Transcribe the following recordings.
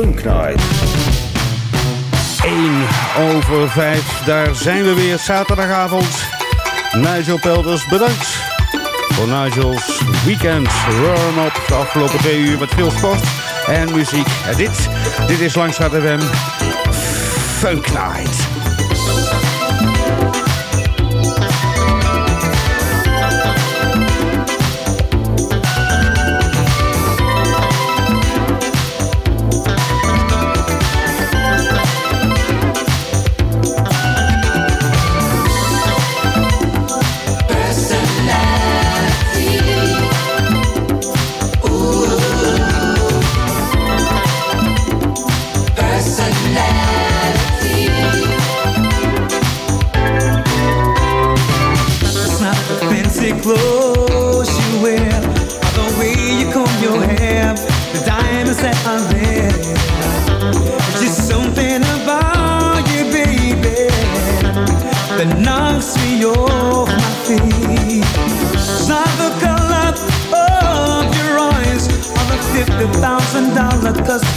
Funk Night. 1 over 5, daar zijn we weer zaterdagavond. Nigel Pelders, bedankt voor Nigel's Weekend Warm-up. De afgelopen twee uur met veel sport en muziek. En dit, dit is Langstraat FM Funk Night.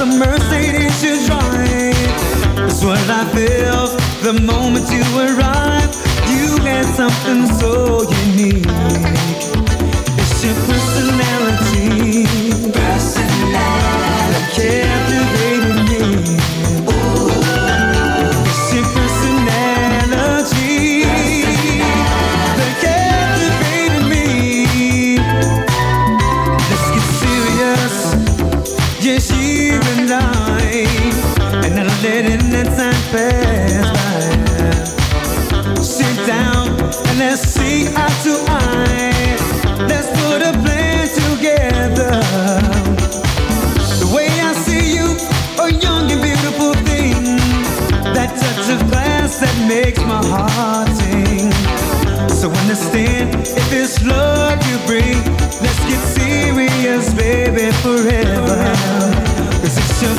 the Mercedes you drive That's what I felt the moment you arrived. You had something so unique. It's your personality, personality, captivating. Let's see eye to eye. Let's put a plan together. The way I see you, a young and beautiful thing. That touch of glass that makes my heart sing. So understand if it's love you bring. Let's get serious, baby, forever. It's your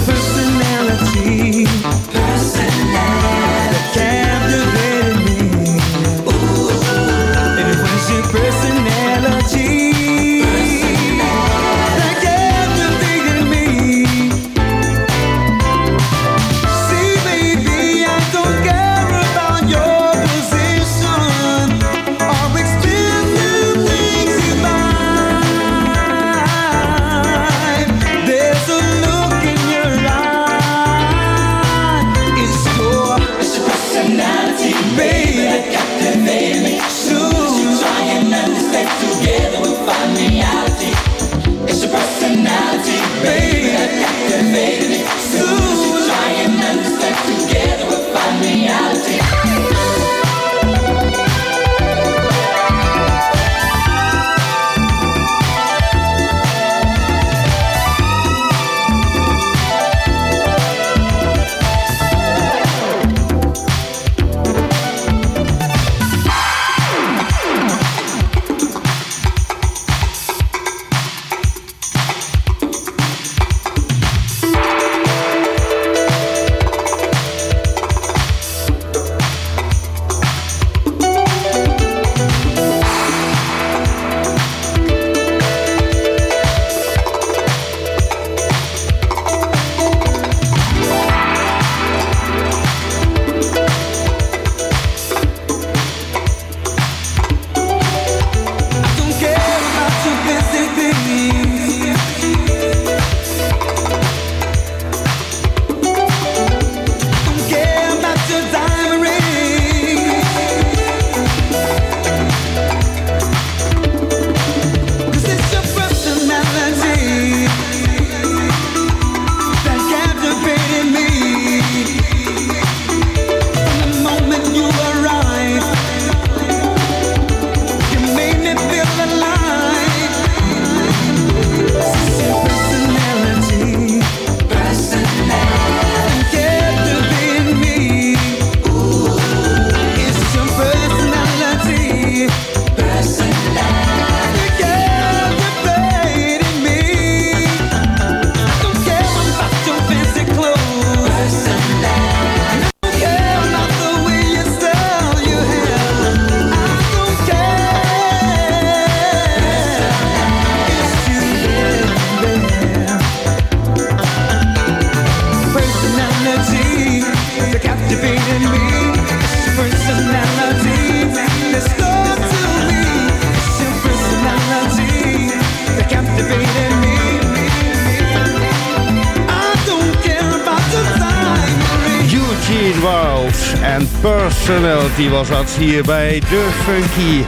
Personality was dat hier bij de Funky.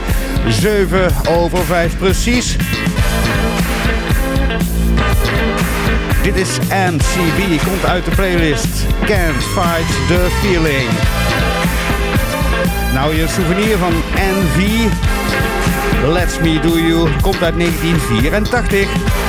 7 over 5 precies. Dit is MCB, komt uit de playlist Can't Fight the Feeling. Nou, je souvenir van NV. Let's Me Do You komt uit 1984.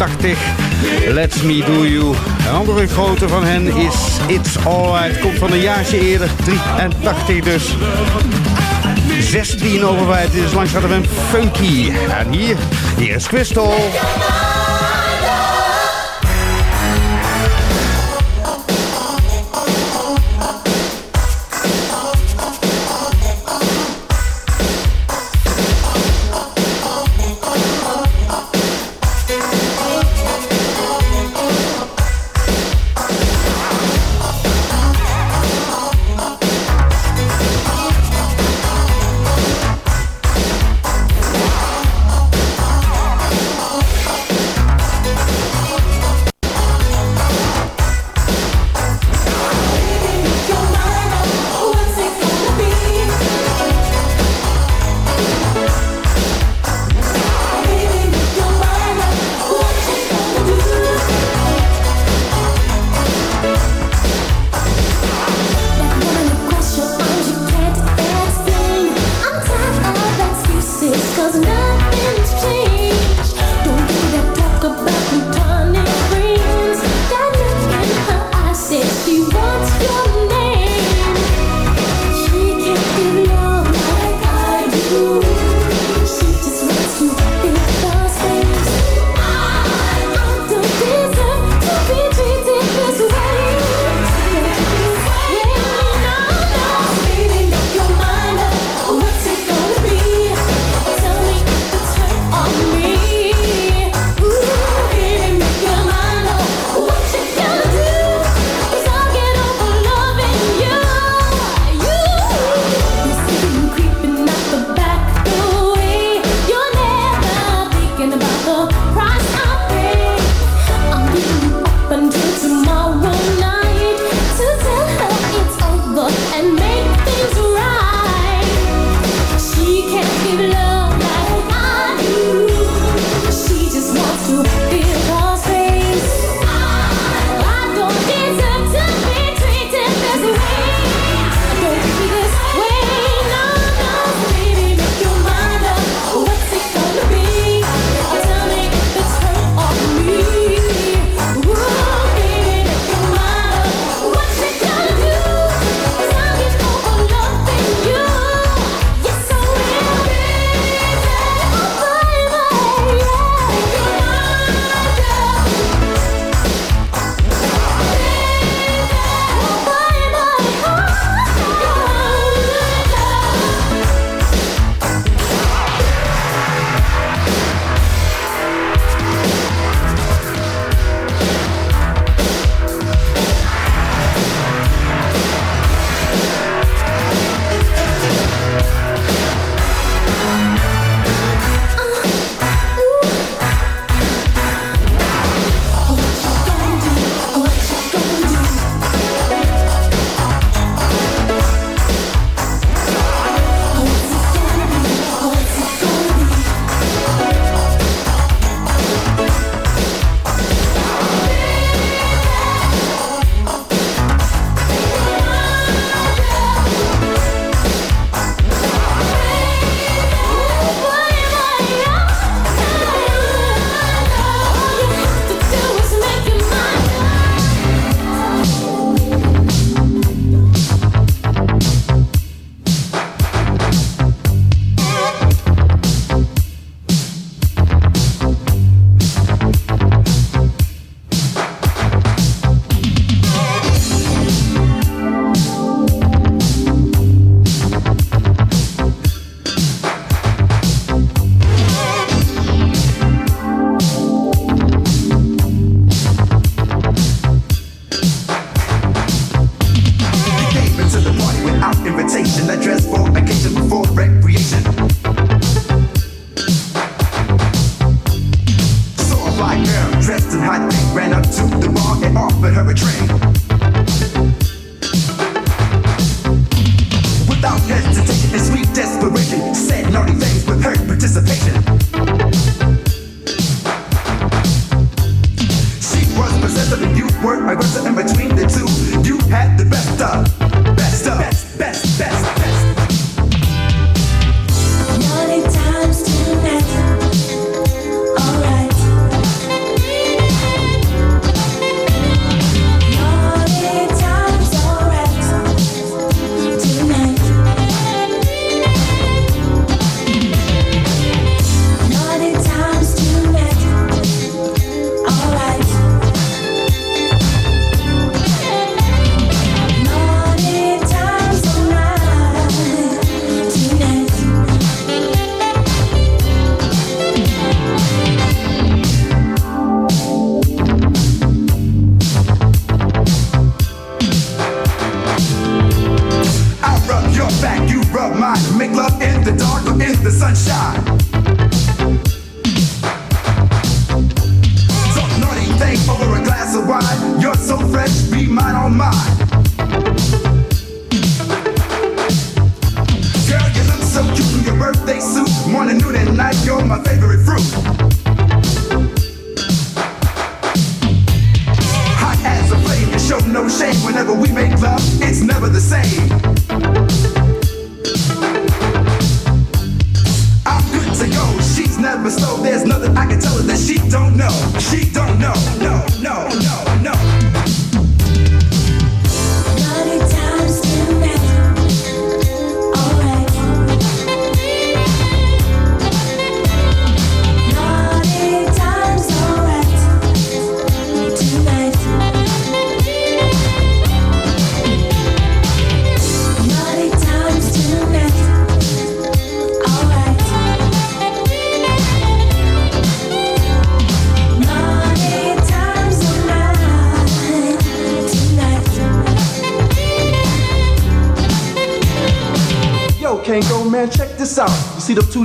1984. Let's Me Do You. Een andere grote van hen is It's Alright. Komt van een jaartje eerder, 83 dus. 16 over 5. Dit is langs een funky. En hier, hier is Crystal.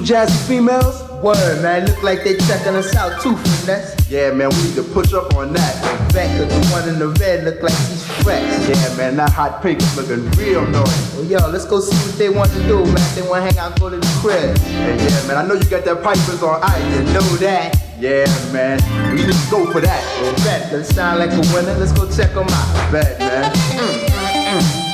You jazzy females? Word, man, look like they checking us out too, finesse. Yeah, man, we need to push up on that. In fact, the one in the red look like he's fresh. Yeah, man, that hot pink is looking real nice. Well, yo, let's go see what they want to do, man. They want to hang out, go to the crib. Hey, yeah, man, I know you got that pipers on I ice. didn't know that. Yeah, man, we to go for that. Well, bet, does sound like a winner. Let's go check them out. Bet, man. Ladies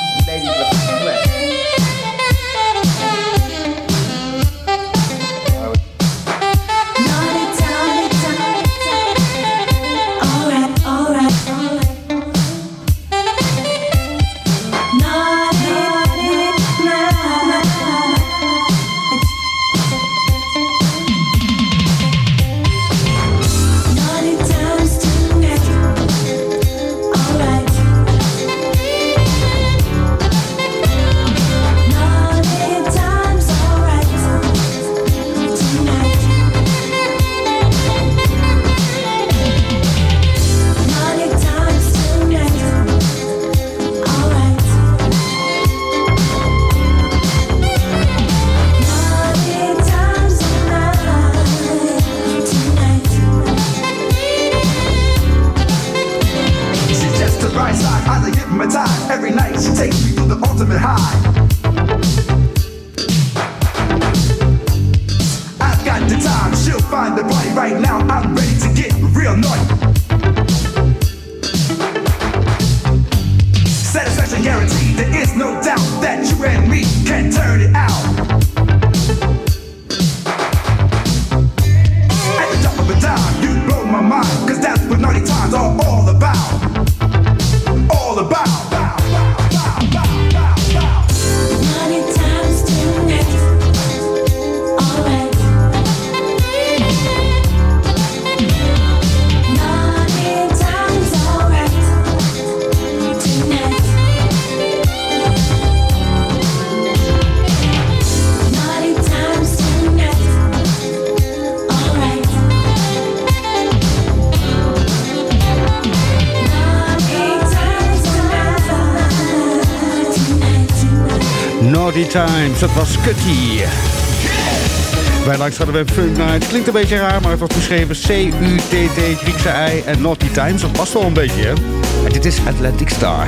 Times, dat was Cutty. Wij langs hadden we Funk Night. Klinkt een beetje raar, maar het wordt geschreven C-U-T-T, Griekse I en Naughty Times. Dat past wel een beetje, hè? En dit is Atlantic Star.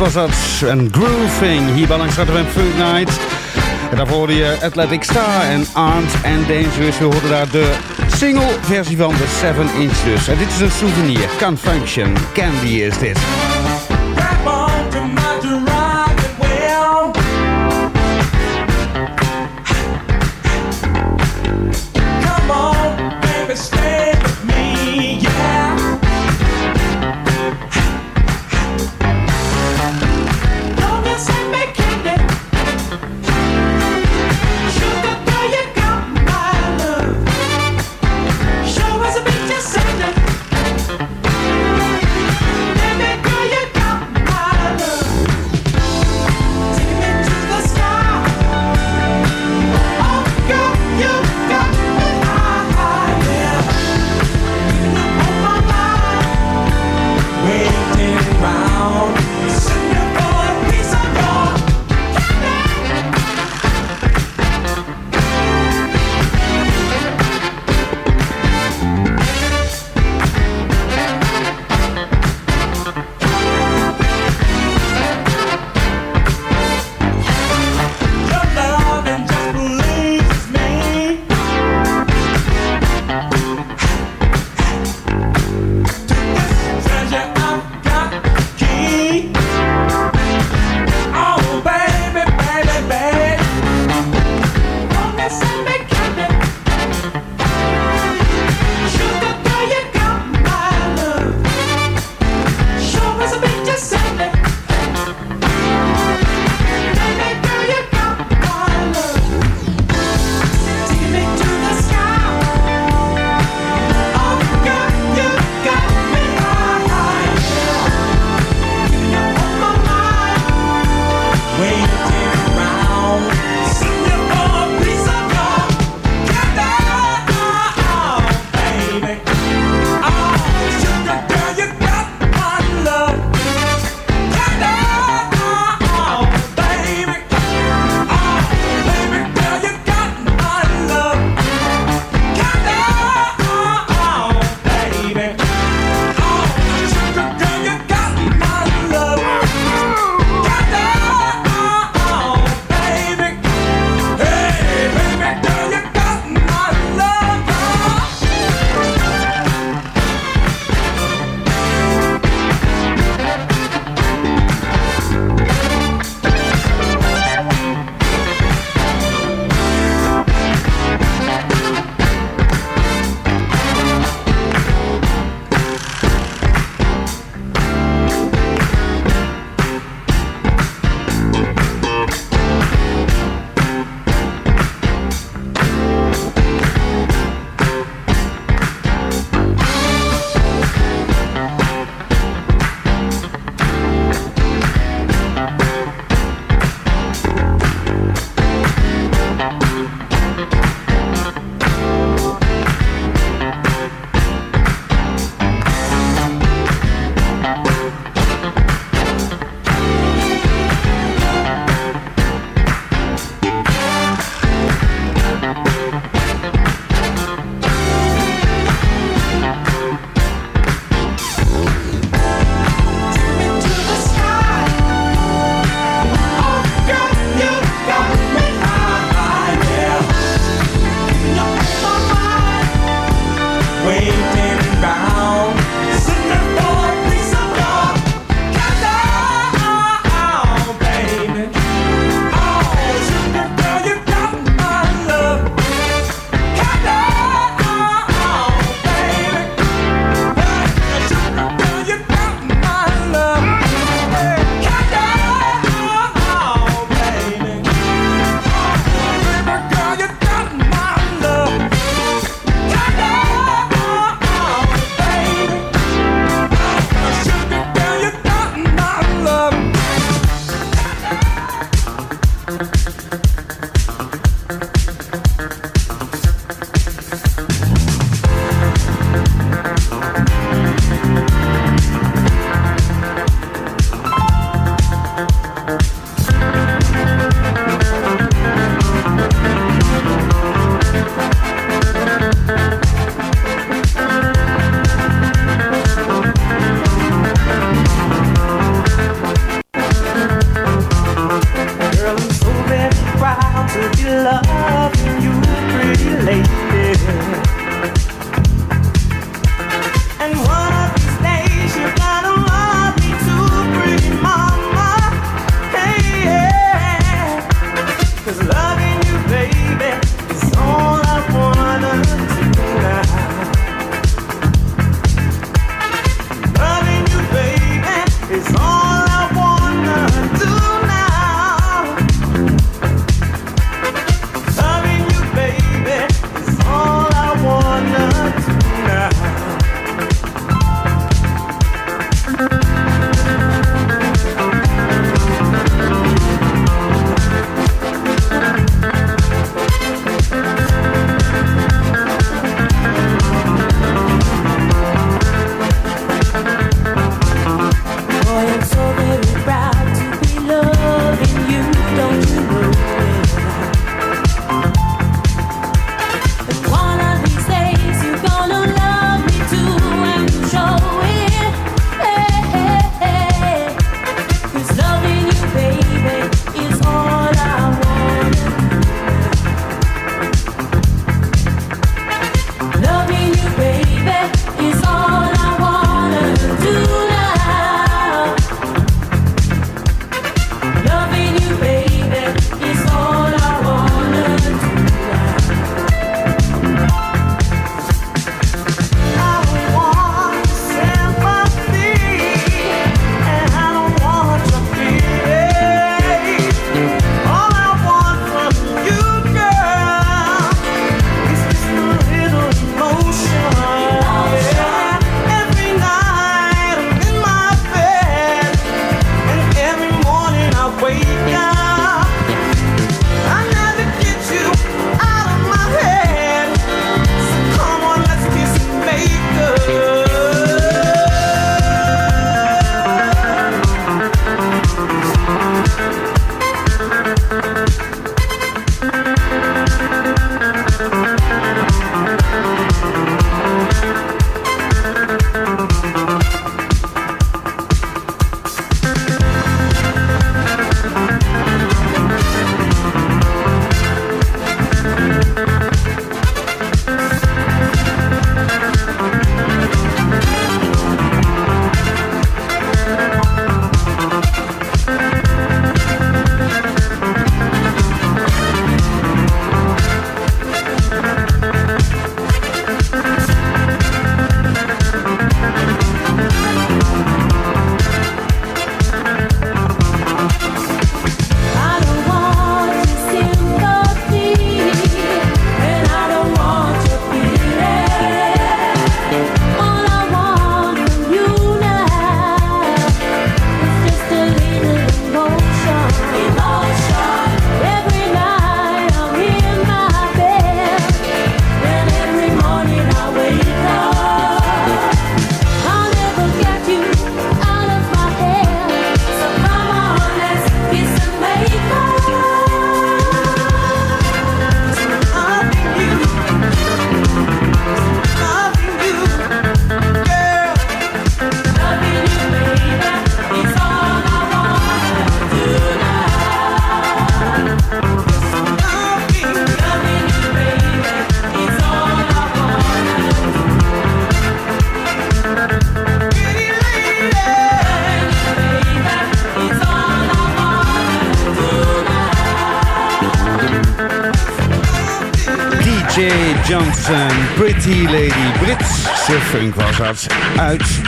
Was dat. En Grooving, hier bij langs een Food Night. En daarvoor hoorde je Athletic Star en Armed and Dangerous. We hoorden daar de single versie van de 7 inch. En dit is een souvenir. Can Function. Candy is dit.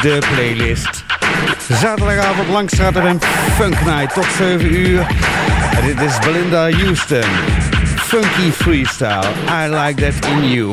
de playlist. Zaterdagavond langstraat en Funk Night tot 7 uur. Dit is Belinda Houston. Funky freestyle. I like that in you.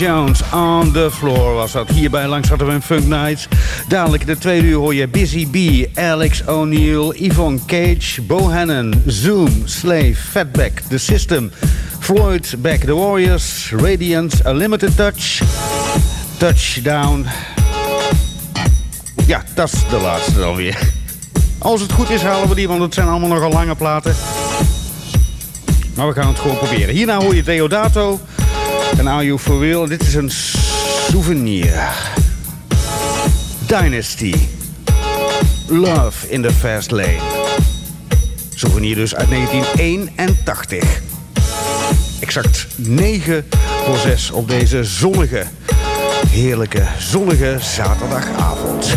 Jones on the floor was dat. Hierbij langs hadden we een Funk Nights. Dadelijk in de tweede uur hoor je Busy B, Alex O'Neill, Yvonne Cage, Bohannon, Zoom, Slave, Fatback, The System, Floyd, Back the Warriors, Radiant, A Limited Touch, Touchdown. Ja, dat is de laatste dan weer. Als het goed is halen we die, want het zijn allemaal nogal lange platen. Maar we gaan het gewoon proberen. Hierna hoor je Deodato en Are You For Real. Dit is een souvenir. Dynasty. Love in the Fast Lane. Souvenir dus uit 1981. Exact 9 voor 6 op deze zonnige, heerlijke, zonnige zaterdagavond.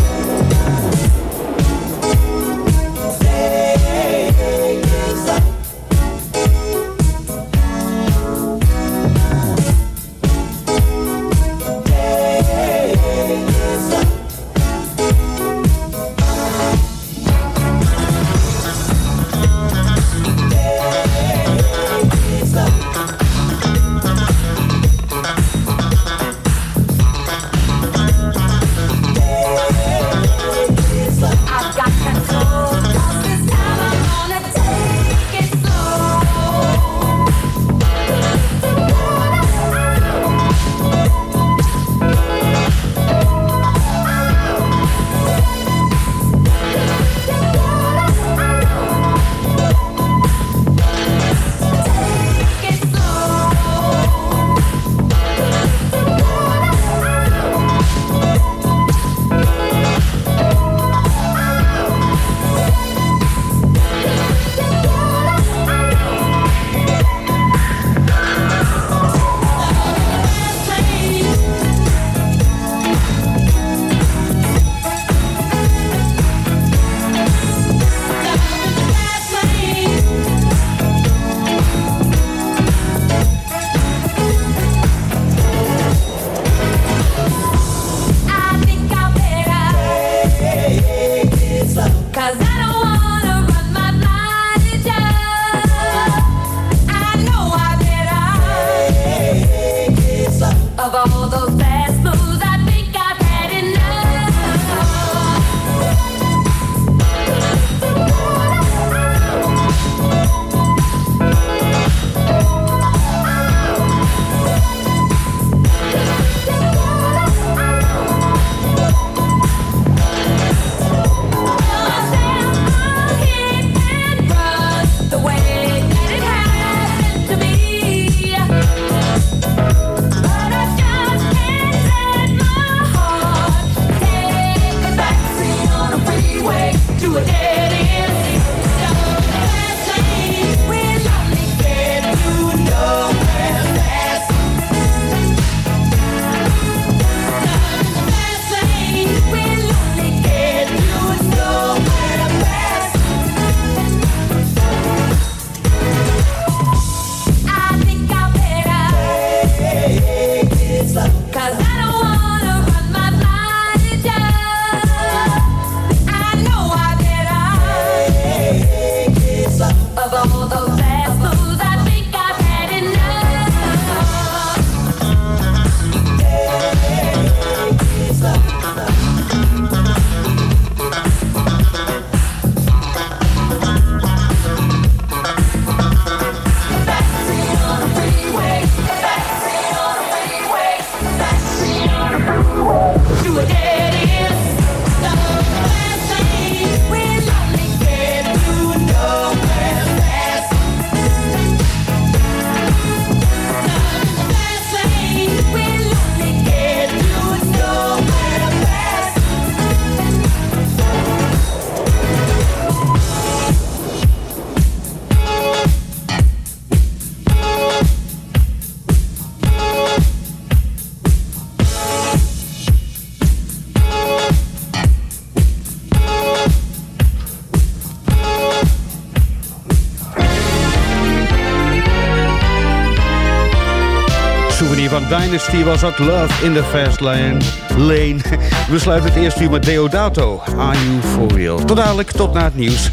Was dat Love in the Fast Lane. lane. We sluiten het eerst uur met Deodato. Are you for real? Tot dadelijk, tot na het nieuws.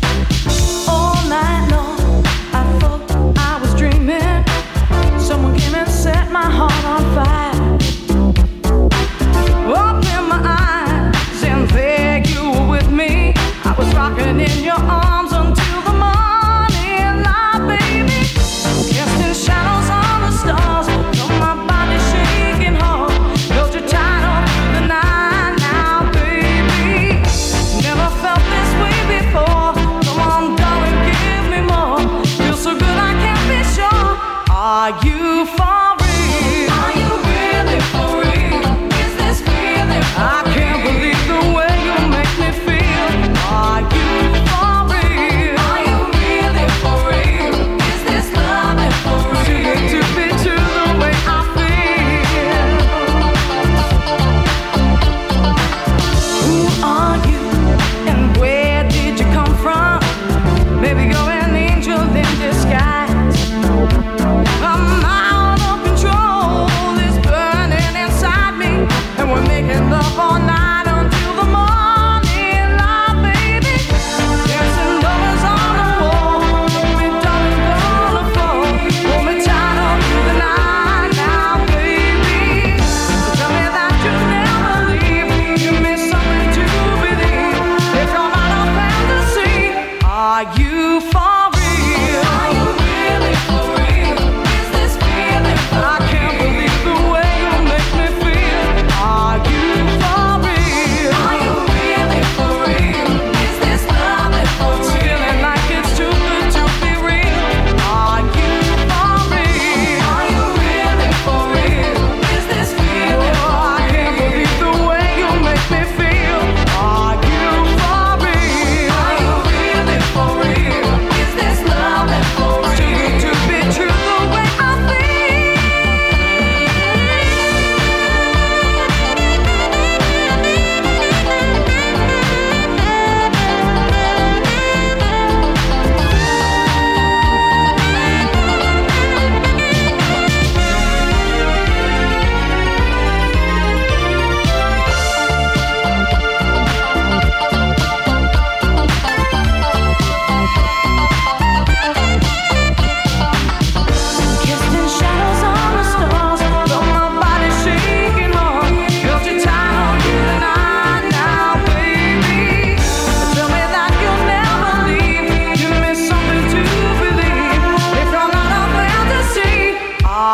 in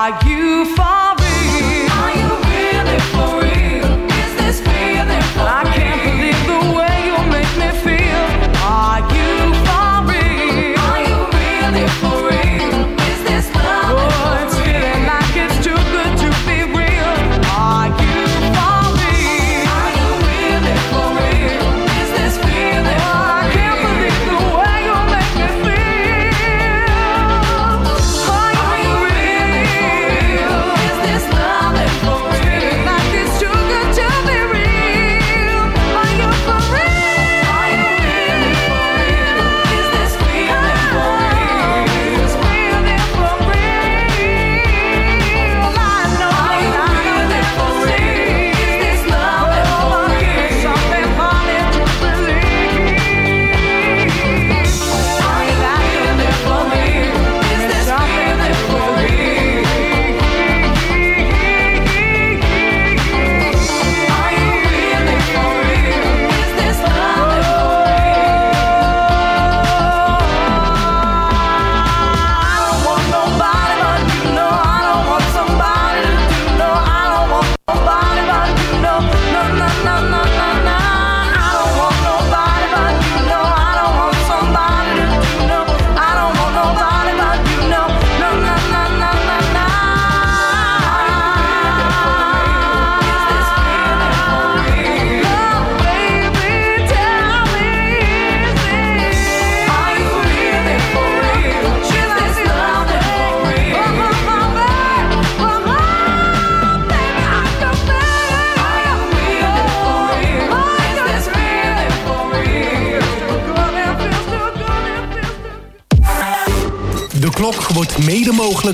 Are you?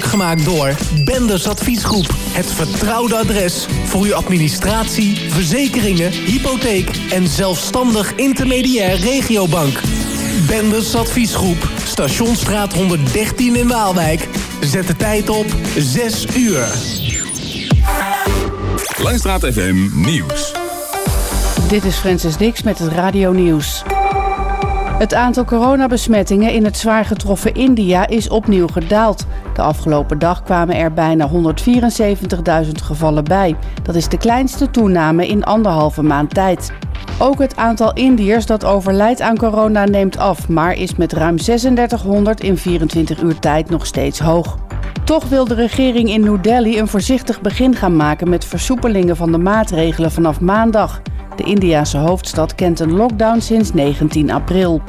gemaakt door Benders Adviesgroep. Het vertrouwde adres voor uw administratie, verzekeringen, hypotheek... en zelfstandig intermediair regiobank. Benders Adviesgroep, Stationsstraat 113 in Waalwijk. Zet de tijd op 6 uur. Langstraat FM Nieuws. Dit is Francis Dix met het Radio Nieuws. Het aantal coronabesmettingen in het zwaar getroffen India is opnieuw gedaald. De afgelopen dag kwamen er bijna 174.000 gevallen bij. Dat is de kleinste toename in anderhalve maand tijd. Ook het aantal Indiërs dat overlijdt aan corona neemt af, maar is met ruim 3600 in 24 uur tijd nog steeds hoog. Toch wil de regering in New Delhi een voorzichtig begin gaan maken met versoepelingen van de maatregelen vanaf maandag. De Indiase hoofdstad kent een lockdown sinds 19 april.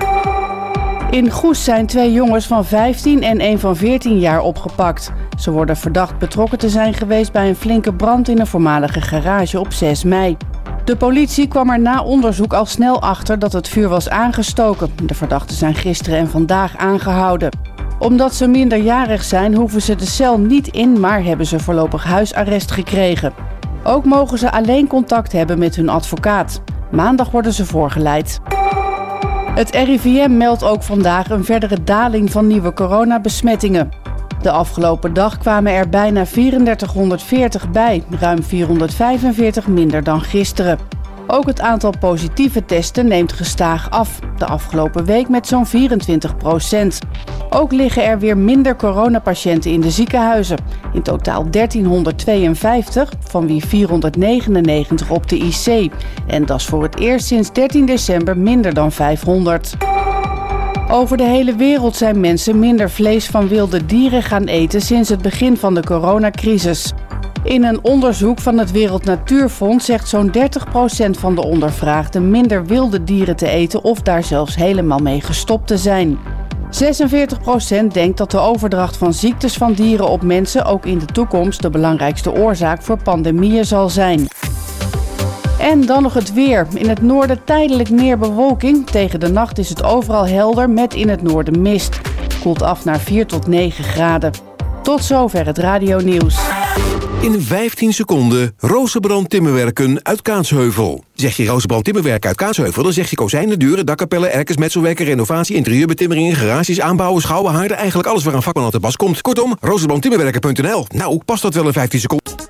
In Goes zijn twee jongens van 15 en een van 14 jaar opgepakt. Ze worden verdacht betrokken te zijn geweest bij een flinke brand in een voormalige garage op 6 mei. De politie kwam er na onderzoek al snel achter dat het vuur was aangestoken. De verdachten zijn gisteren en vandaag aangehouden. Omdat ze minderjarig zijn, hoeven ze de cel niet in, maar hebben ze voorlopig huisarrest gekregen. Ook mogen ze alleen contact hebben met hun advocaat. Maandag worden ze voorgeleid. Het RIVM meldt ook vandaag een verdere daling van nieuwe coronabesmettingen. De afgelopen dag kwamen er bijna 3440 bij, ruim 445 minder dan gisteren. Ook het aantal positieve testen neemt gestaag af, de afgelopen week met zo'n 24 procent. Ook liggen er weer minder coronapatiënten in de ziekenhuizen. In totaal 1352, van wie 499 op de IC. En dat is voor het eerst sinds 13 december minder dan 500. Over de hele wereld zijn mensen minder vlees van wilde dieren gaan eten sinds het begin van de coronacrisis. In een onderzoek van het Wereld Natuurfonds zegt zo'n 30% van de ondervraagden minder wilde dieren te eten of daar zelfs helemaal mee gestopt te zijn. 46% denkt dat de overdracht van ziektes van dieren op mensen ook in de toekomst de belangrijkste oorzaak voor pandemieën zal zijn. En dan nog het weer. In het noorden tijdelijk meer bewolking. Tegen de nacht is het overal helder met in het noorden mist. Koelt af naar 4 tot 9 graden. Tot zover het radionieuws. In 15 seconden Rozenbrand Timmerwerken uit Kaatsheuvel. Zeg je Rozenbrand Timmerwerken uit Kaatsheuvel... dan zeg je kozijnen, deuren, dakkapellen, erkers, metselwerken... renovatie, interieurbetimmeringen, garages, aanbouwen, schouwen, haarden... eigenlijk alles waar een vakman aan te pas komt. Kortom, rozenbrandtimmerwerken.nl. Nou, past dat wel in 15 seconden?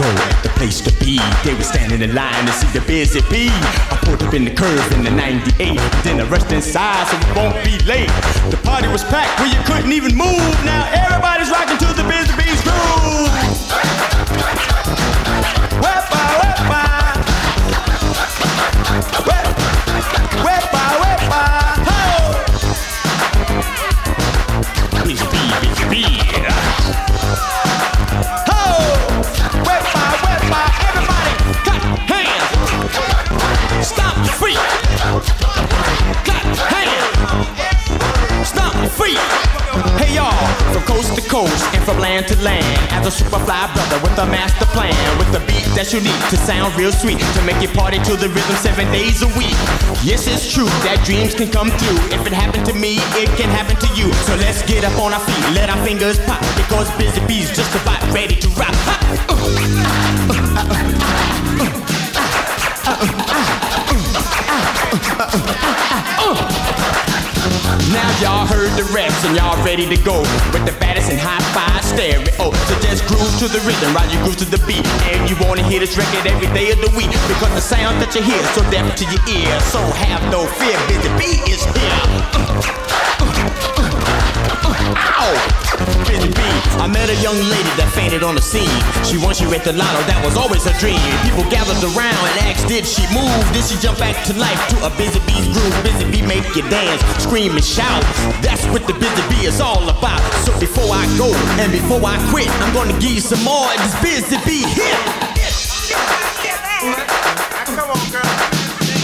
Ago at the place to be, they were standing in line to see the busy bee. I pulled up in the curve in the 98, then I rushed inside so we won't be late. The party was packed where you couldn't even move. Now everybody's rocking to the busy bee's from land to land, as a super fly brother with a master plan, with a beat that's unique to sound real sweet, to make you party to the rhythm seven days a week. Yes, it's true that dreams can come true. If it happened to me, it can happen to you. So let's get up on our feet, let our fingers pop, because Busy Bee's just about ready to rock. Now y'all heard the rest and y'all ready to go with the baddest and high-five stereo. Oh, so just groove to the rhythm while you groove to the beat. And you wanna hear this record every day of the week because the sound that you hear is so deaf to your ear. So have no fear, Busy Bee is here. Ow! I met a young lady that fainted on the scene. She won, she read the lotto, that was always her dream. People gathered around and asked, did she move? Did she jump back to life to a Busy Bee's groove? Busy Bee make you dance, scream and shout. That's what the Busy Bee is all about. So before I go and before I quit, I'm gonna give you some more of this Busy Bee hit.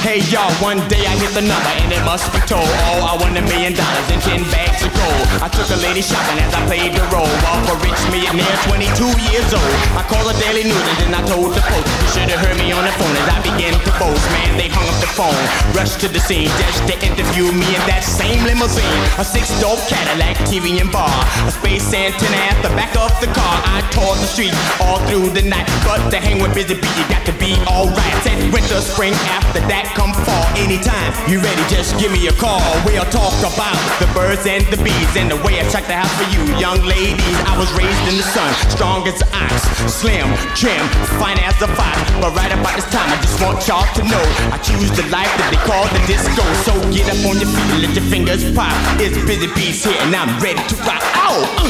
Hey y'all, one day I hit the number and it must be told. Oh, I won a million dollars and ten bags of I took a lady shopping as I played the role of a rich millionaire, 22 years old. I called the Daily News and then I told the post. You should have heard me on the phone as I began to boast. Man, they hung up the phone, rushed to the scene just to interview me in that same limousine. A six-door Cadillac, TV and bar, a space antenna at the back of the car. I tore the street all through the night, but to hang with Busy Bee, you got to be alright. Said winter, spring, after that come fall. Anytime you ready, just give me a call. We'll talk about the birds and the and the way I check the house for you, young ladies. I was raised in the sun, strong as an ox, slim, trim, fine as a fox. But right about this time, I just want y'all to know I choose the life that they call the disco. So get up on your feet and let your fingers pop. It's Busy Bees here and I'm ready to rock. Oh! Uh.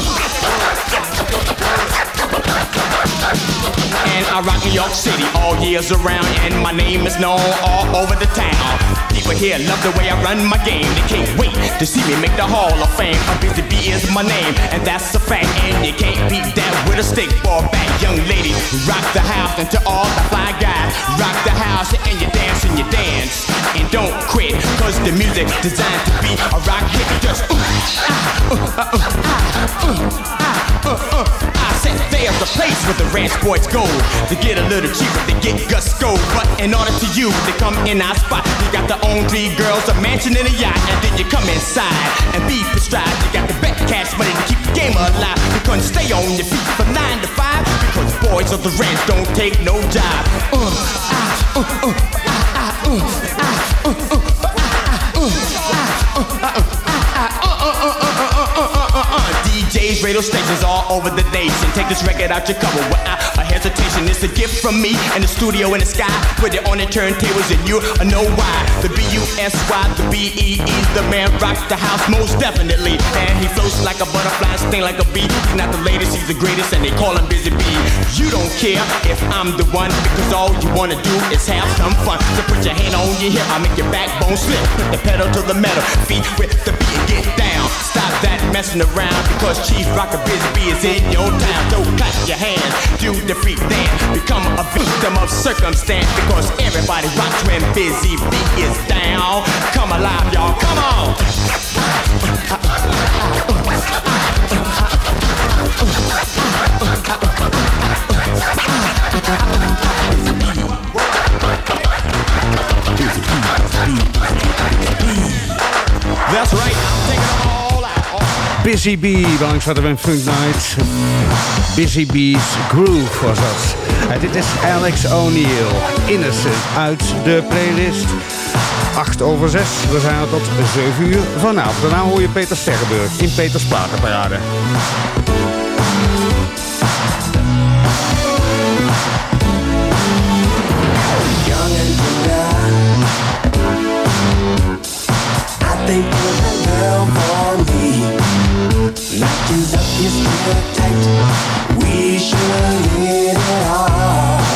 And I rock New York City all years around, and my name is known all over the town. People here love the way I run my game. They can't wait to see me make the Hall of Fame. A busy bee is my name, and that's a fact. And you can't beat that with a stick or a bat. Young lady, rock the house, and to all the fly guys, rock the house, and you dance and you dance. And don't quit, cause the music designed to be a rock hit. Just ooh, ah, uh, uh, uh, ah, uh, ah, uh, uh. Place where the ranch boys go to get a little cheaper, to get gusto. But in order to you to come in our spot, you got to own three girls, a mansion and a yacht, and then you come inside and be prescribed. You got to bet cash money to keep the game alive. You couldn't stay on your feet from nine to five because boys of the ranch don't take no job. Uh, ah, uh, uh, ah, ah, uh, ah, uh, uh, radio stations all over the nation. Take this record out your cover a hesitation. It's a gift from me in the studio in the sky. Put it on the turntables and you know why. The B-U-S-Y, the B-E-E, the man rocks the house most definitely. And he floats like a butterfly, sting like a bee. Not the latest, he's the greatest, and they call him Busy Bee. You don't care if I'm the one, because all you wanna do is have some fun. So put your hand on your hip, I'll make your backbone slip. Put the pedal to the metal, feet with the beat and get down. Stop that messing around, because Chief Rocker Busy Bee is in your town. So clap your hands, do the dance. Become a victim of circumstance, because everybody rocks when Busy Bee is down. Come alive, y'all, come on. That's right, I'm taking all. Busy Bee, langs hadden we een Funk Night. Busy Bee's Groove was dat. En dit is Alex O'Neill, Innocent, uit de playlist. 8 over 6, we zijn er tot 7 uur vanavond. Daarna hoor je Peter Sterrenburg in Peters Platenparade. Think for me. Matches up your still tight. We should hit it off.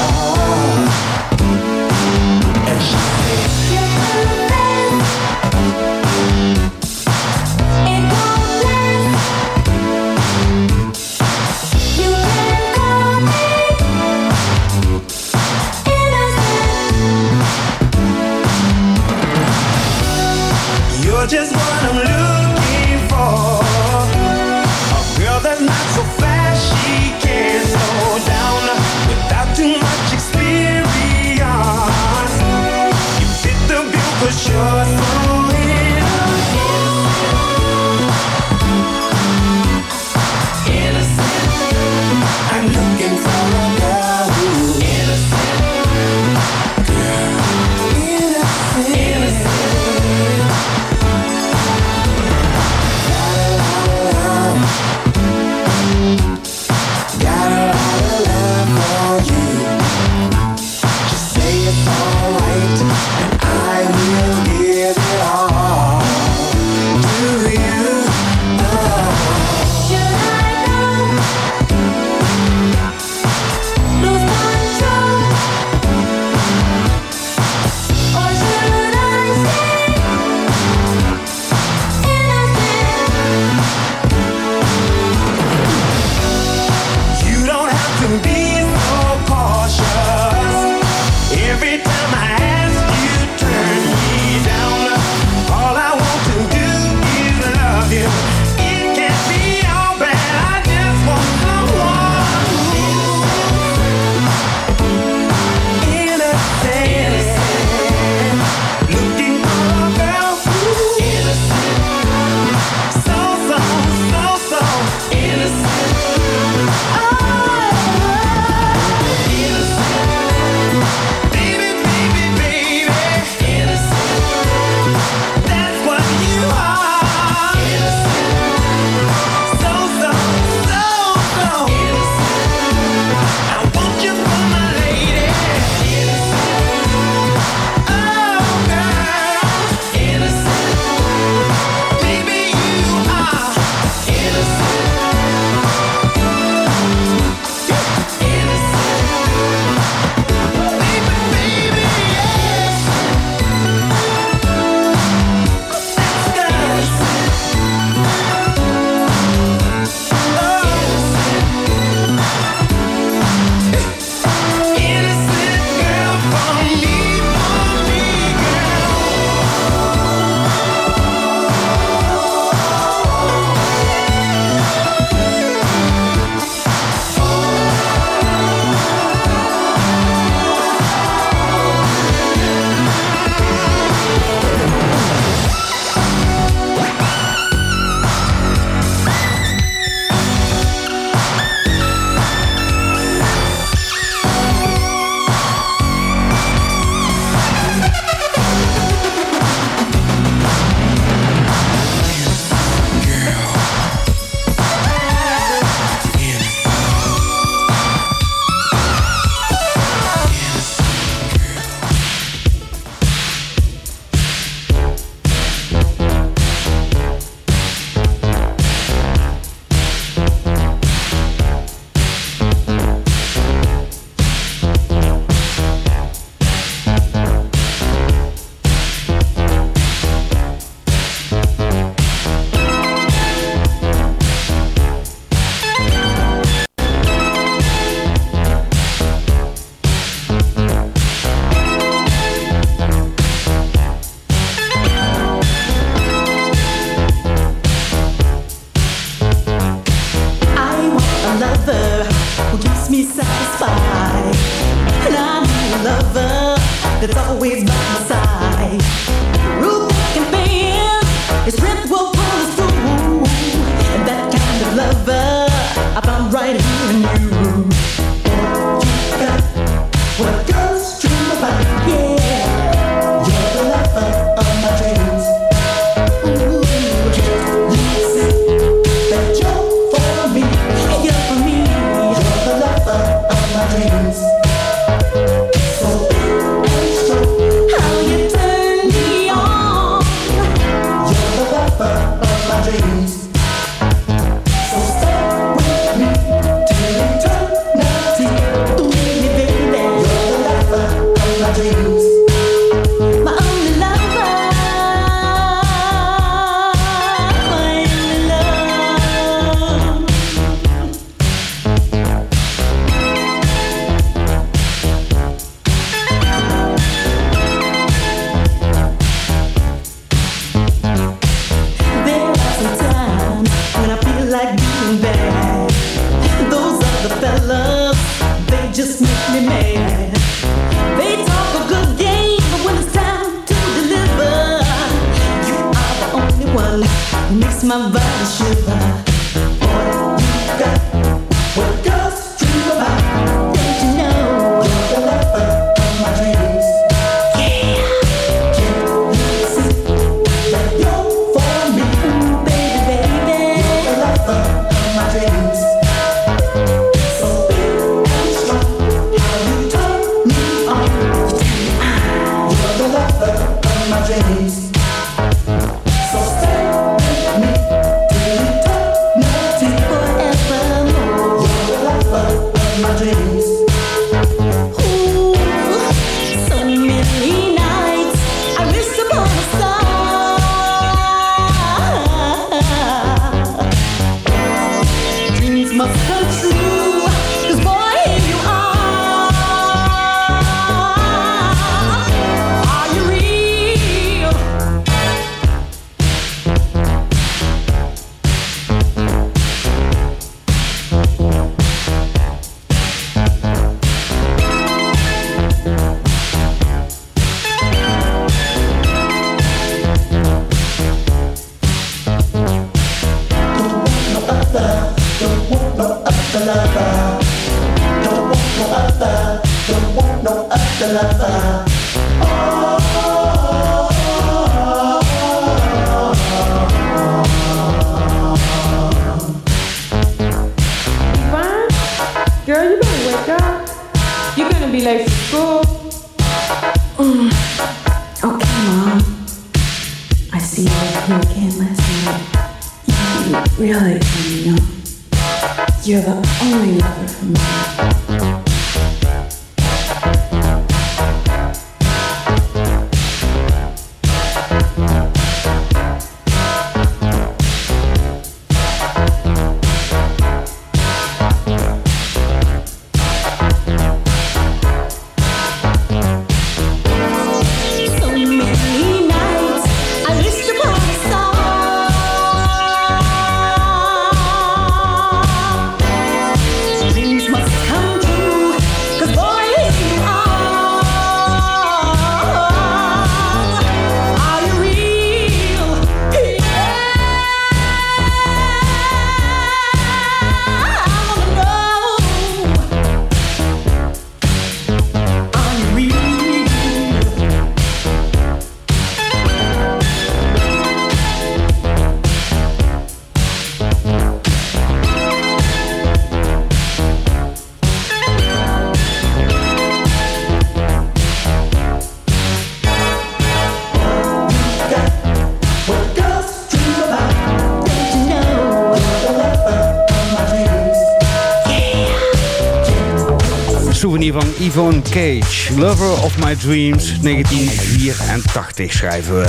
John Cage. Lover of My Dreams, 1984 schrijven we.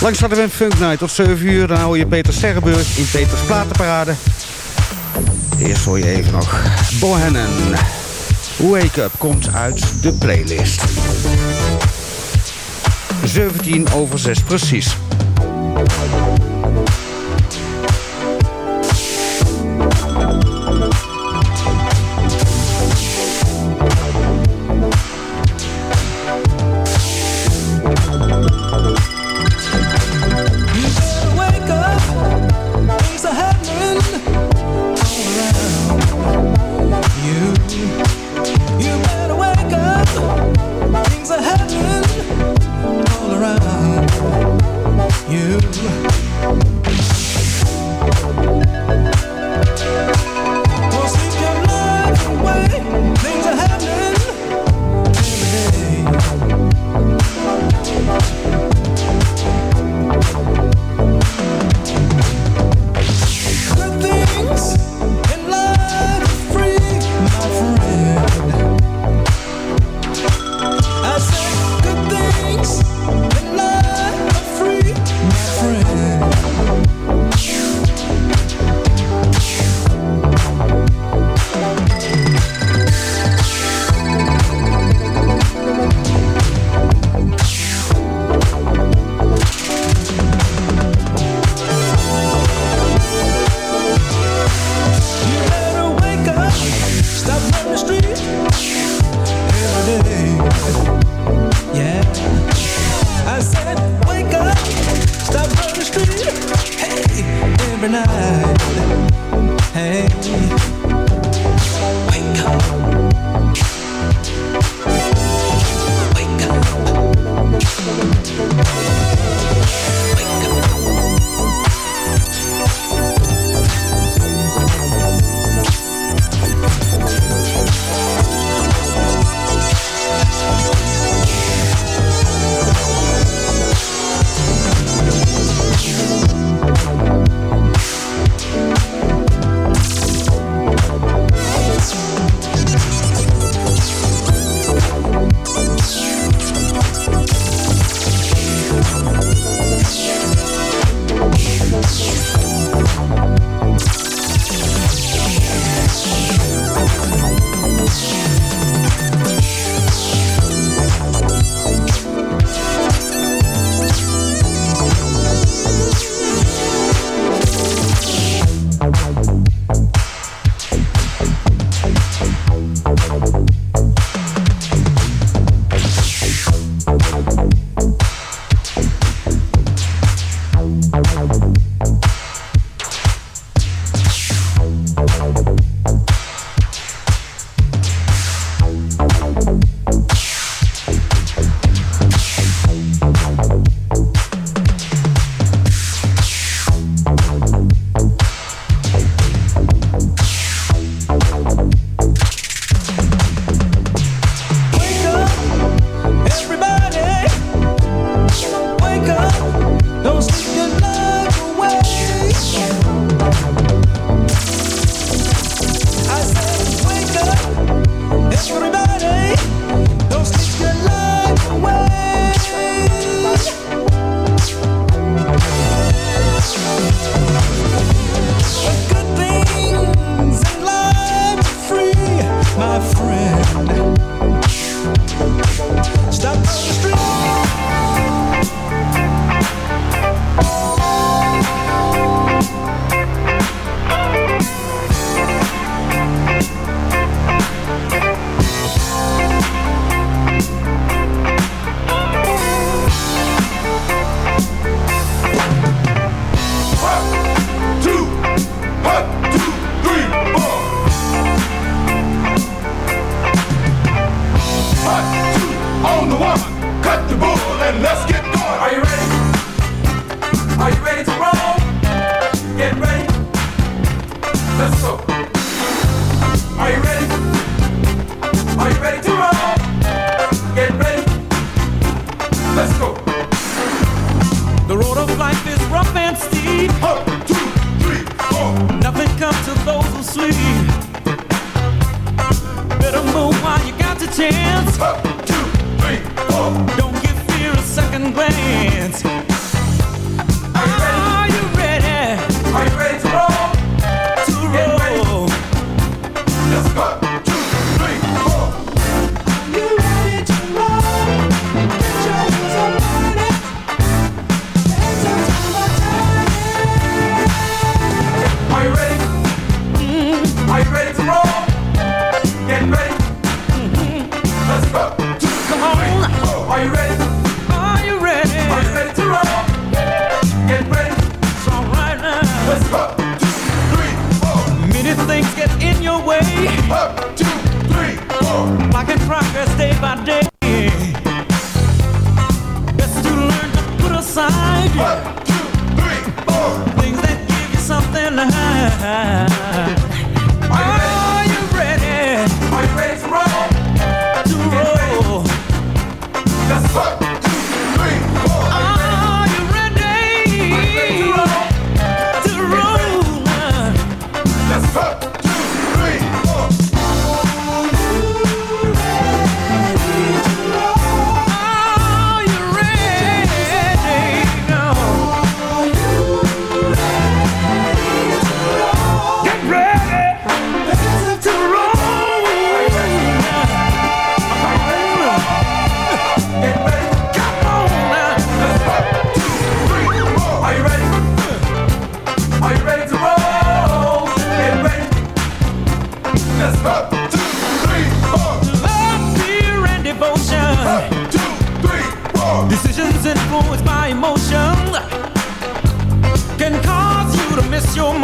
Langs hadden we een Funk Night tot 7 uur. Dan hou je Peter Sterrenburg in Peters Platenparade. Eerst hoor je even nog Bohannon. Wake Up komt uit de playlist. 17 over 6 precies.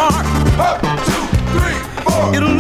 mark. One, two, three, four. It'll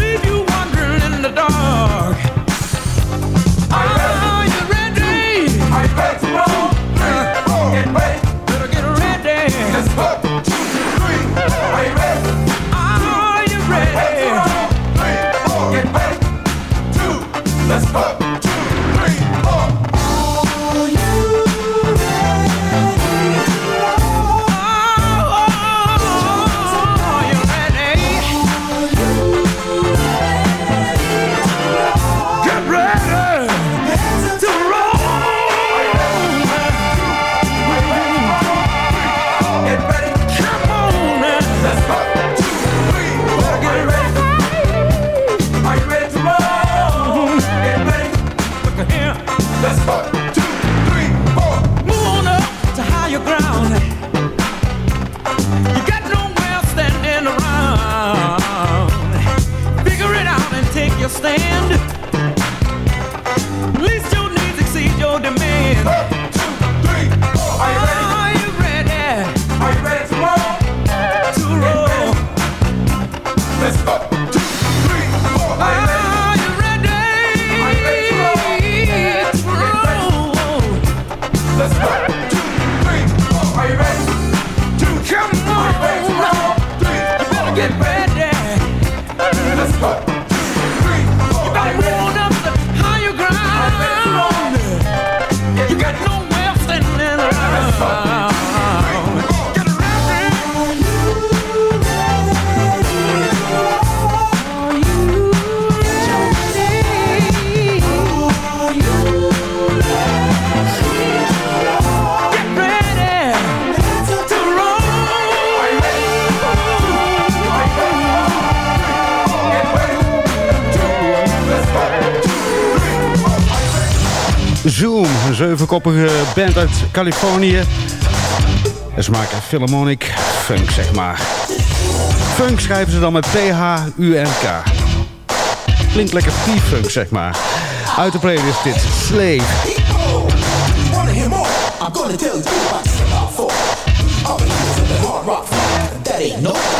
koppige eh, band uit Californië. En ze maken Philharmonic Funk, zeg maar. Funk schrijven ze dan met P-H-U-N-K. Klinkt lekker P-Funk, zeg maar. Uit de playlist dit, Slave. I'm gonna tell you about all the hard rock that ain't no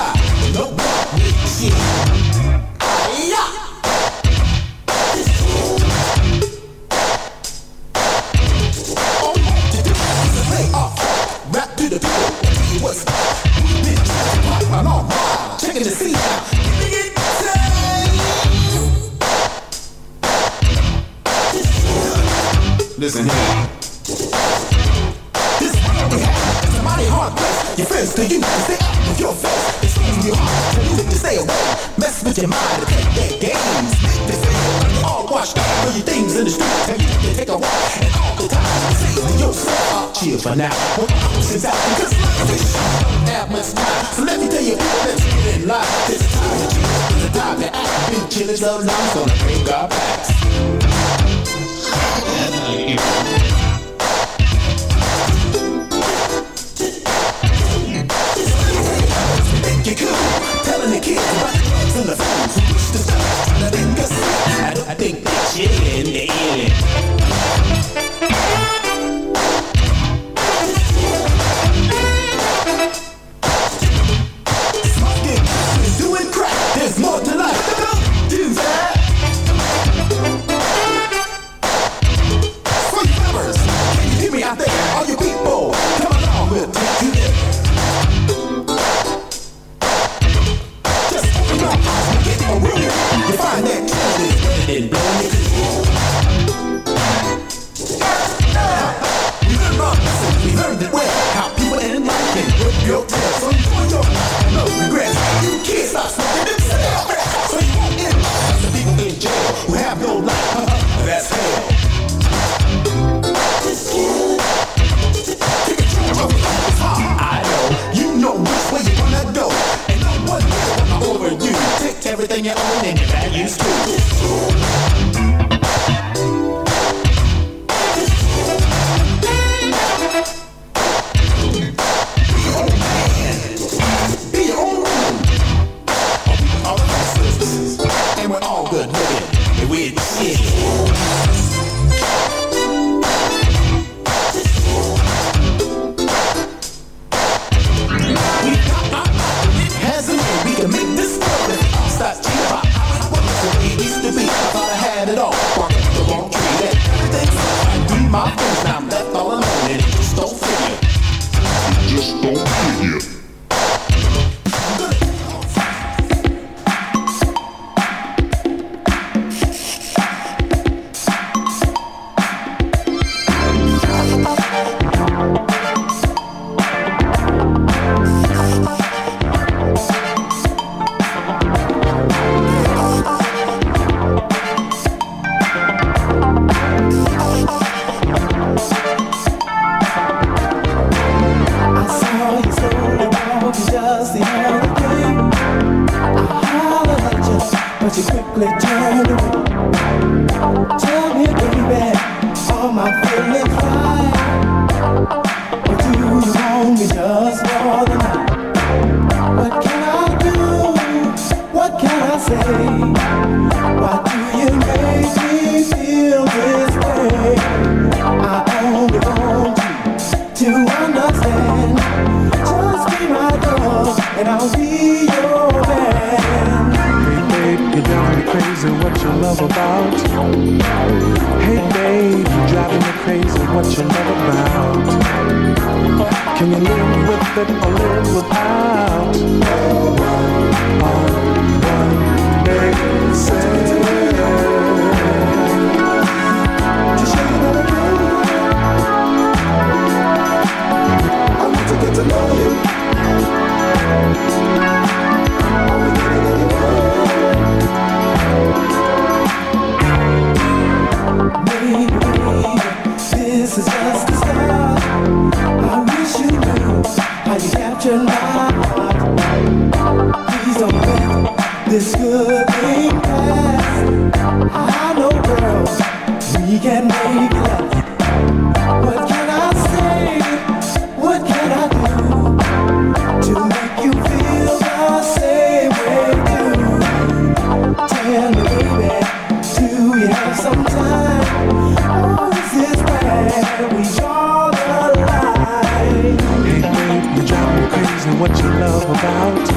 what you love about.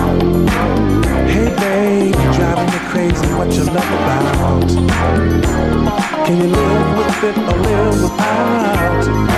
Hey babe, driving me crazy, what you love about. Can you live with it or live without?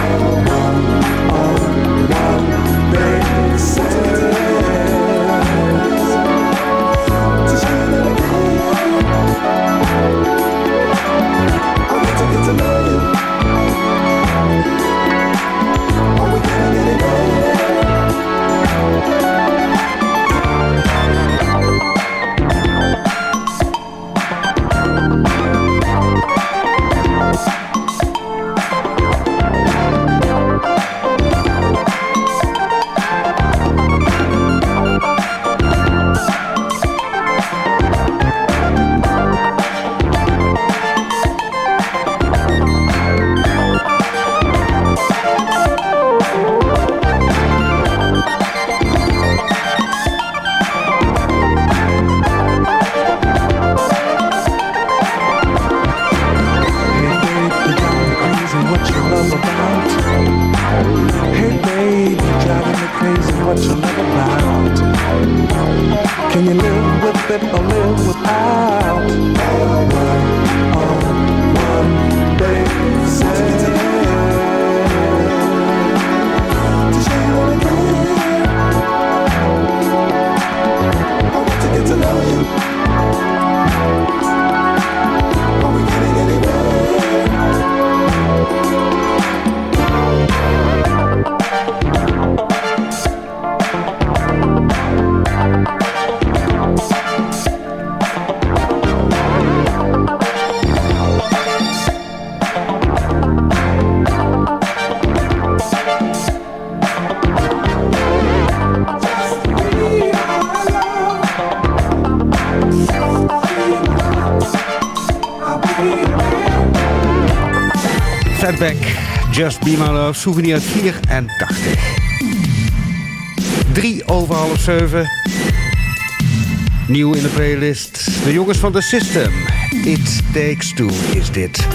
souvenir 84. 3 over half 7. Nieuw in de playlist. De jongens van The System. It Takes Two is dit.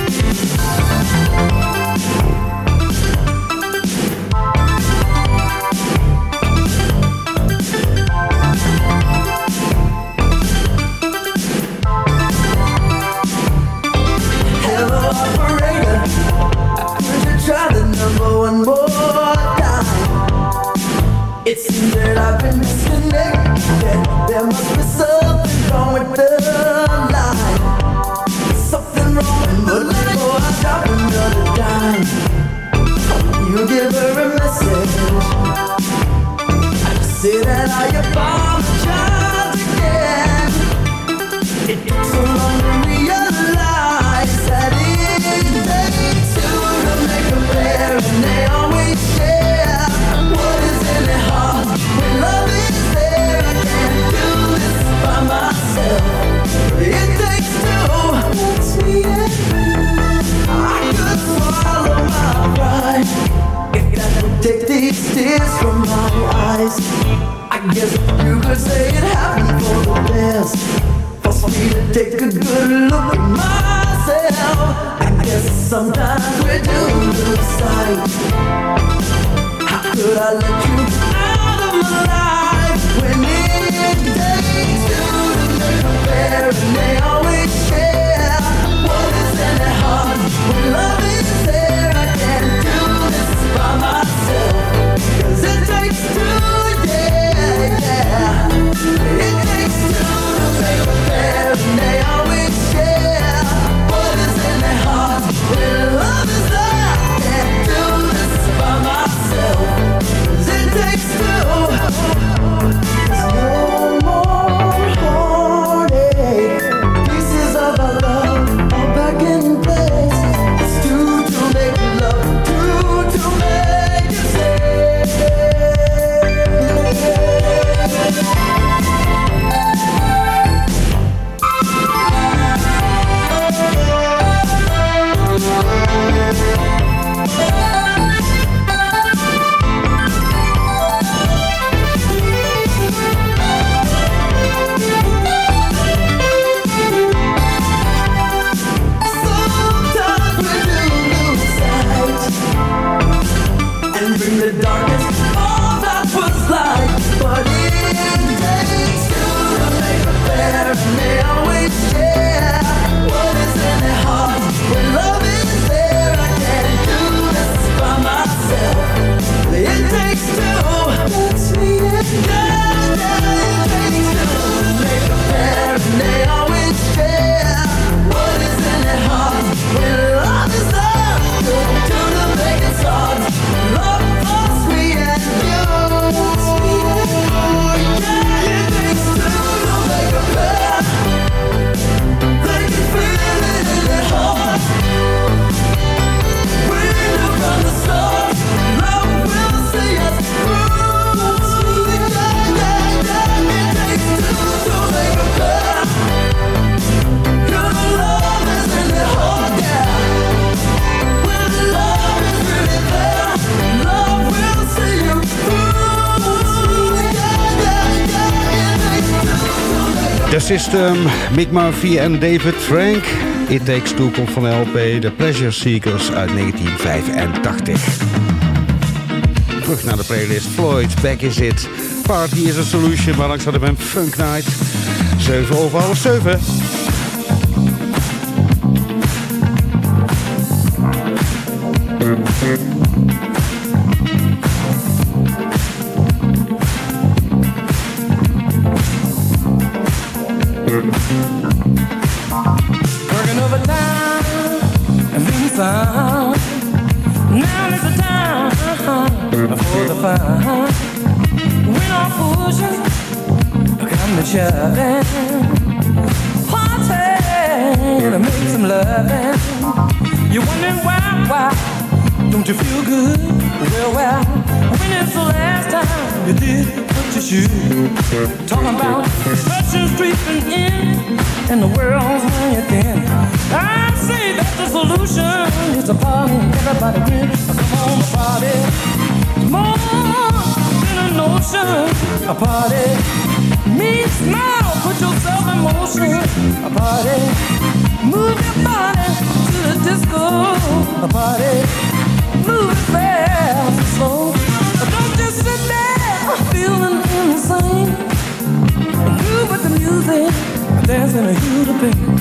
take a good look at myself. I guess sometimes we do lose sight. How could I let System, Mick Murphy en David Frank. It Takes Two van LP The Pleasure Seekers uit 1985. Terug naar de playlist Floyd, Back Is It. Party is a Solution, maar langs hadden we een Funk Night. 7 over half 7. baby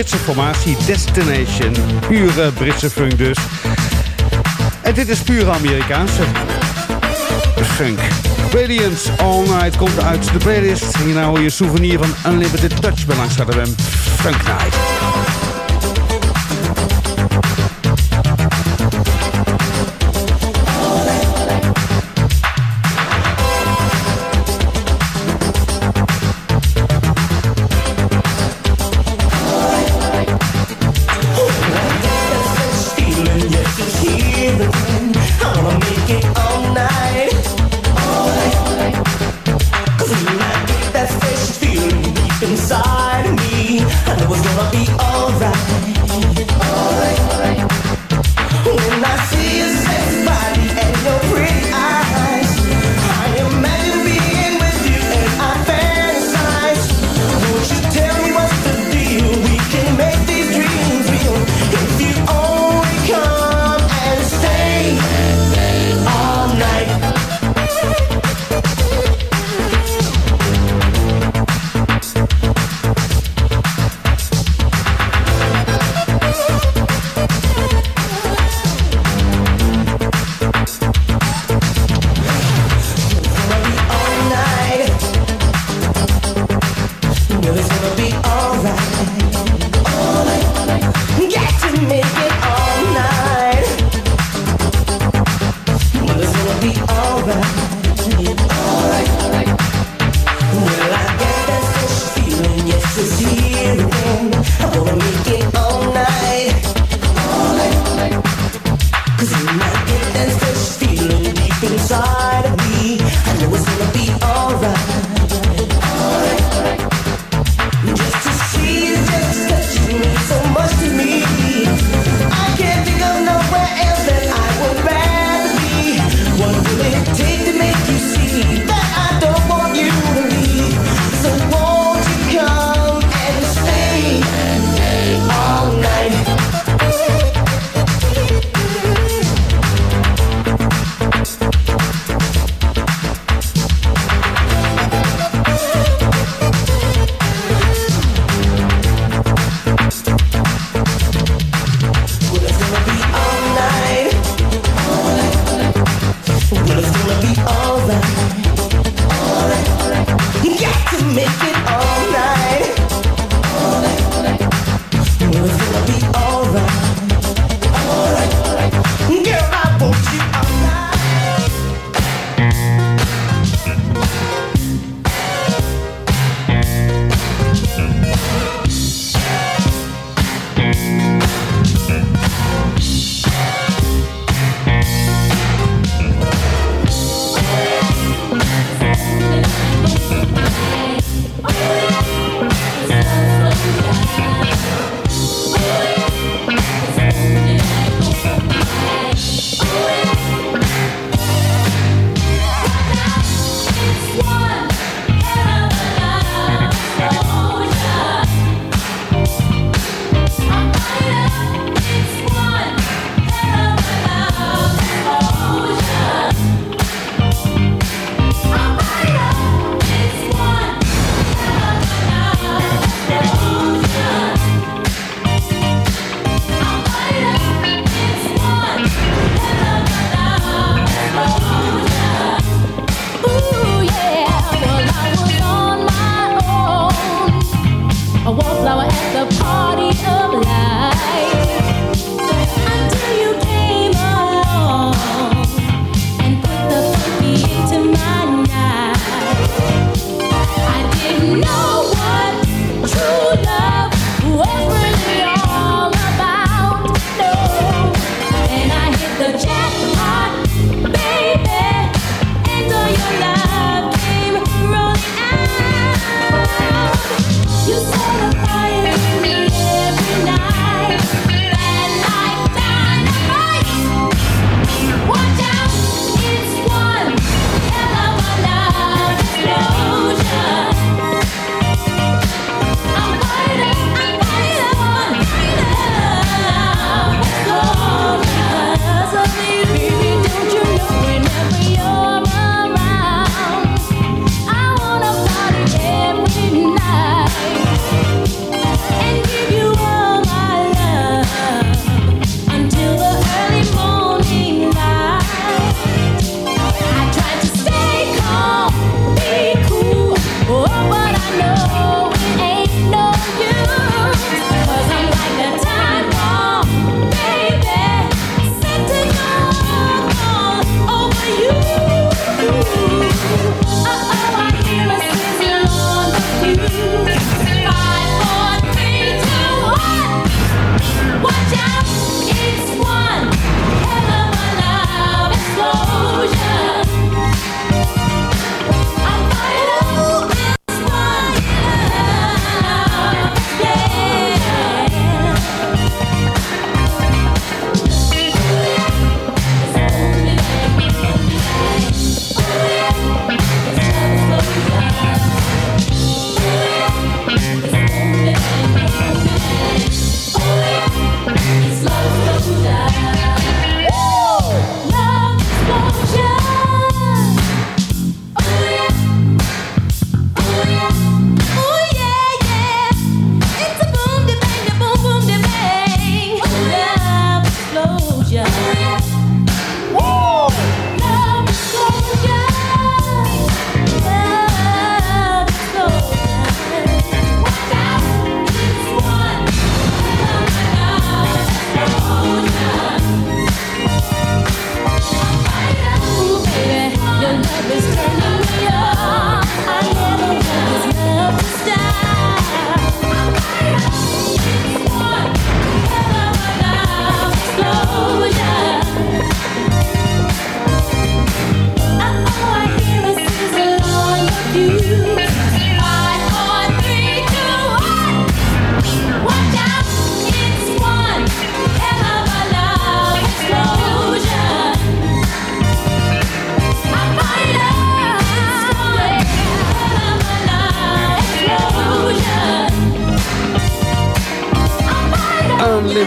Britse formatie Destination. Pure Britse funk dus. En dit is pure Amerikaanse funk. Radiance All Night komt uit de playlist. Hierna nou hoor je souvenir van Unlimited Touch bij Langs Funk Night.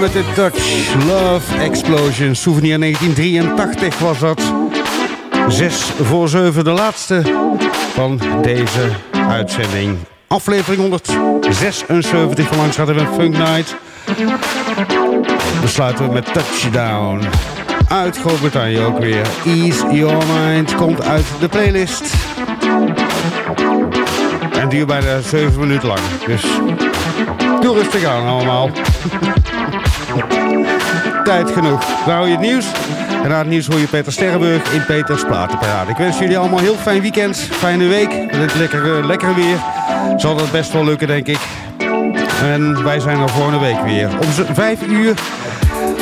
Unlimited Touch Love Explosion. Souvenir 1983 was dat. Zes voor zeven, de laatste van deze uitzending. Aflevering 176 van Langs we Funk Night. Dan sluiten we met Touchdown. Uit Groot-Brittannië ook weer. Ease Your Mind komt uit de playlist. En duurt bijna 7 minuten lang. Dus doe rustig aan allemaal. Tijd genoeg. We houden je het nieuws. En na het nieuws hoor je Peter Sterrenburg in Peters Platenparade. Ik wens jullie allemaal een heel fijn weekend. Fijne week. Het lekkere weer. Zal dat best wel lukken, denk ik. En wij zijn er volgende week weer. Om 5 uur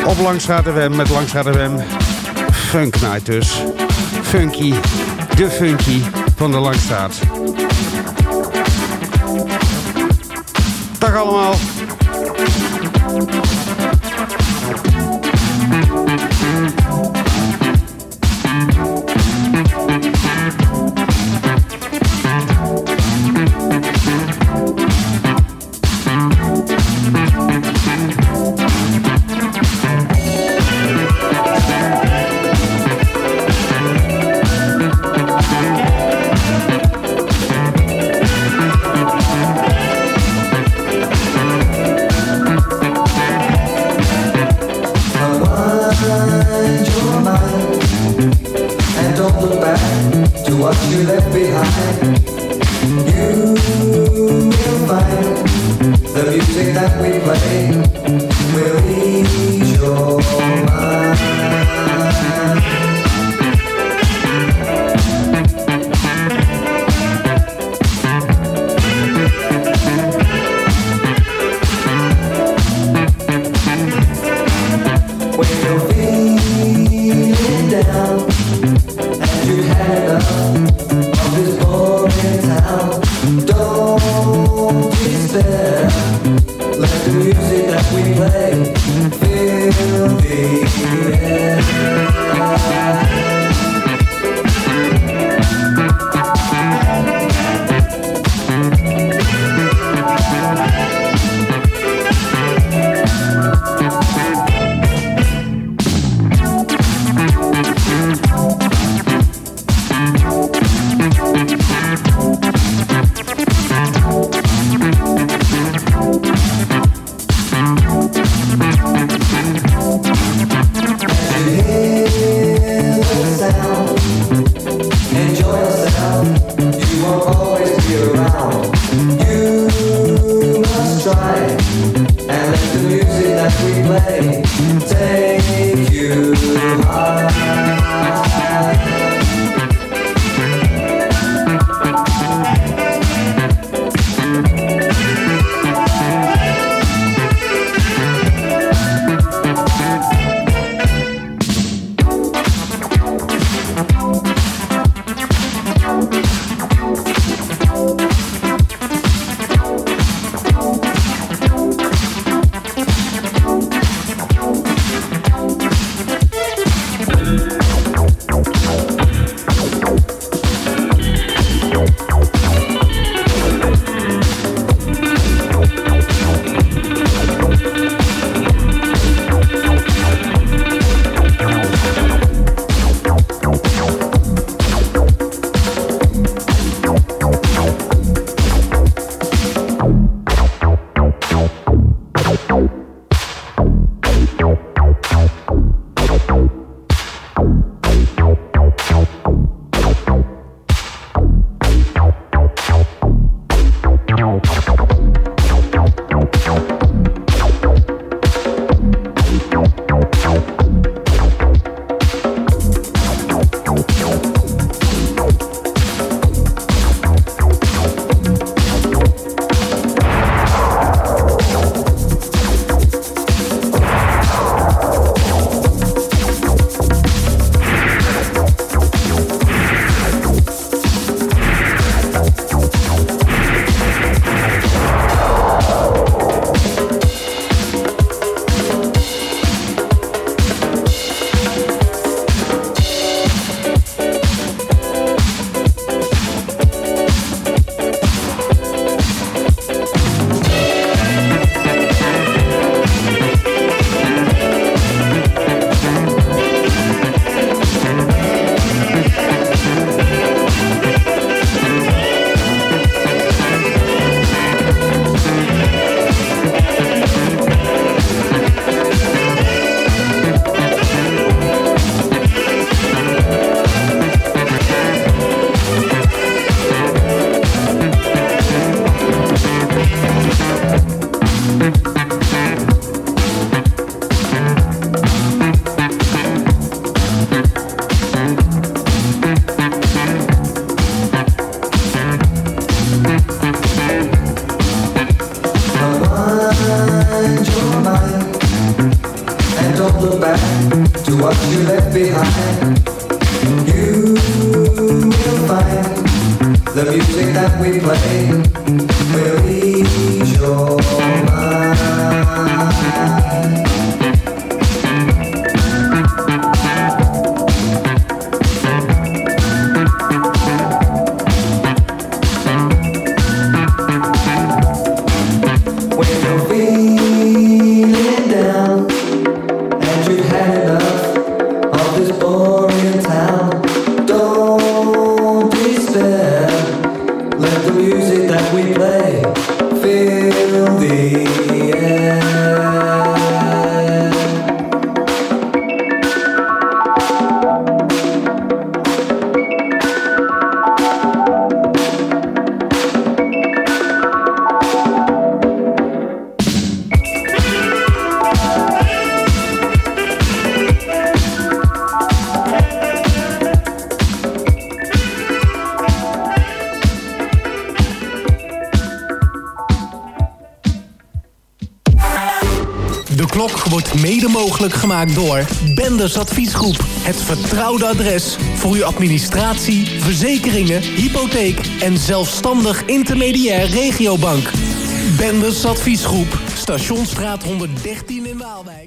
op Langstraat FM met Langstraat FM. Funk Night dus. Funky. De Funky van de Langstraat. Dag allemaal. Door Benders Adviesgroep. Het vertrouwde adres voor uw administratie, verzekeringen, hypotheek en zelfstandig intermediair regiobank. Benders Adviesgroep, Stationsstraat 113 in Waalwijk.